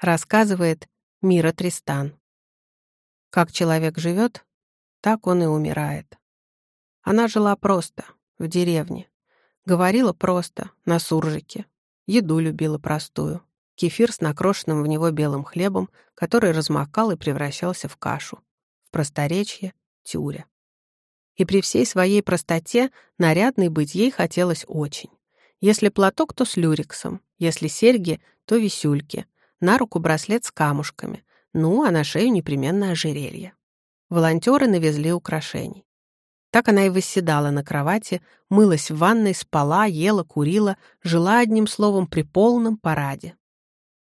Рассказывает Мира Тристан. Как человек живет, так он и умирает. Она жила просто, в деревне. Говорила просто, на суржике. Еду любила простую. Кефир с накрошенным в него белым хлебом, который размокал и превращался в кашу. В просторечье — тюря. И при всей своей простоте нарядной быть ей хотелось очень. Если платок, то с люрексом, если серьги, то висюльки, на руку браслет с камушками, ну, а на шею непременно ожерелье. Волонтеры навезли украшений. Так она и восседала на кровати, мылась в ванной, спала, ела, курила, жила одним словом при полном параде.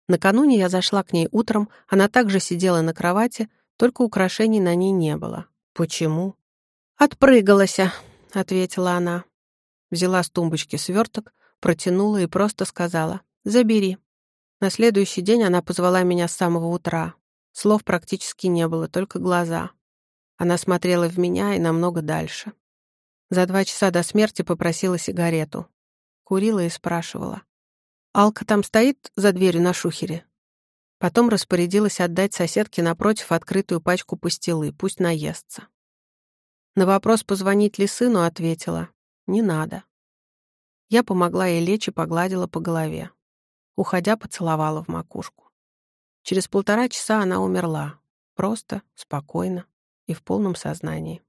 Накануне я зашла к ней утром, она также сидела на кровати, только украшений на ней не было. Почему? «Отпрыгалася», — ответила она. Взяла с тумбочки сверток, протянула и просто сказала «Забери». На следующий день она позвала меня с самого утра. Слов практически не было, только глаза. Она смотрела в меня и намного дальше. За два часа до смерти попросила сигарету. Курила и спрашивала. «Алка там стоит за дверью на шухере?» Потом распорядилась отдать соседке напротив открытую пачку пастилы, пусть наестся. На вопрос, позвонить ли сыну, ответила. «Не надо». Я помогла ей лечь и погладила по голове. Уходя, поцеловала в макушку. Через полтора часа она умерла. Просто, спокойно и в полном сознании.